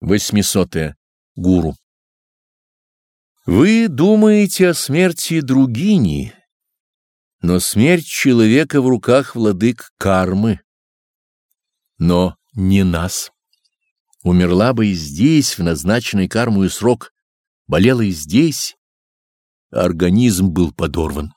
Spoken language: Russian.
Восьмисотое. Гуру. Вы думаете о смерти другини, но смерть человека в руках владык кармы. Но не нас. Умерла бы и здесь, в назначенный кармую срок, болела и здесь, а организм был подорван.